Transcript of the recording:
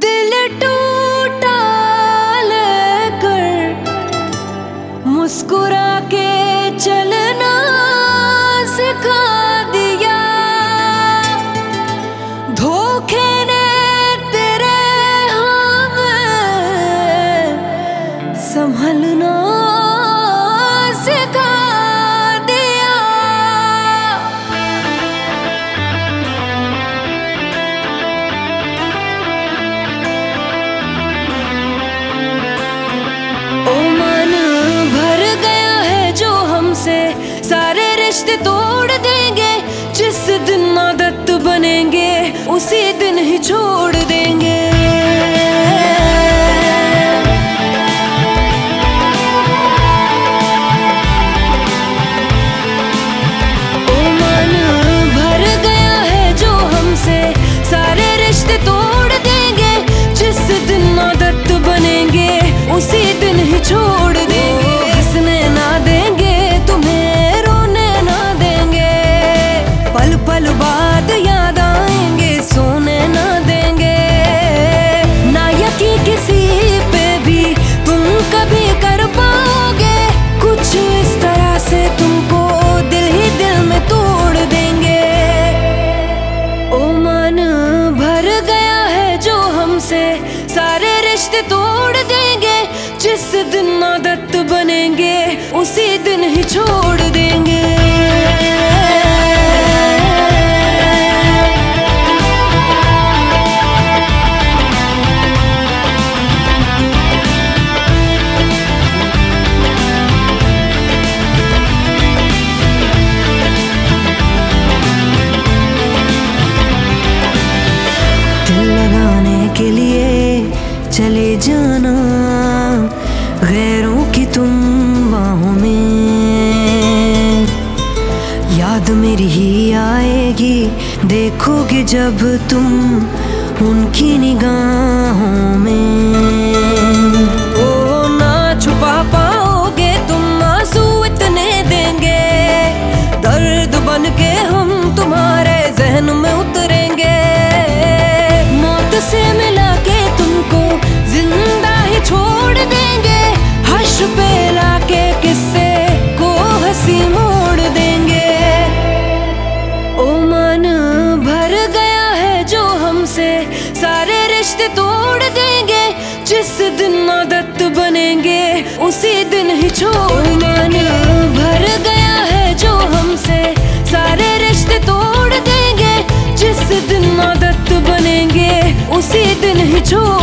दिल टूटा लेकर मुस्कुरा के चलना सारे रिश्ते तोड़ देंगे। जिस दिन आदत बनेंगे उसी दिन ही छोड़ देंगे। रिश्ते तोड़ देंगे जिस दिन आदत बनेंगे उसी दिन ही छोड़ देंगे। देखोगे जब तुम उनकी निगाह जिस दिन आदत बनेंगे, उसी दिन ही छोड़ना भर गया है जो हमसे, सारे रिश्ते तोड़ देंगे। जिस दिन आदत बनेंगे, उसी दिन ही छोड़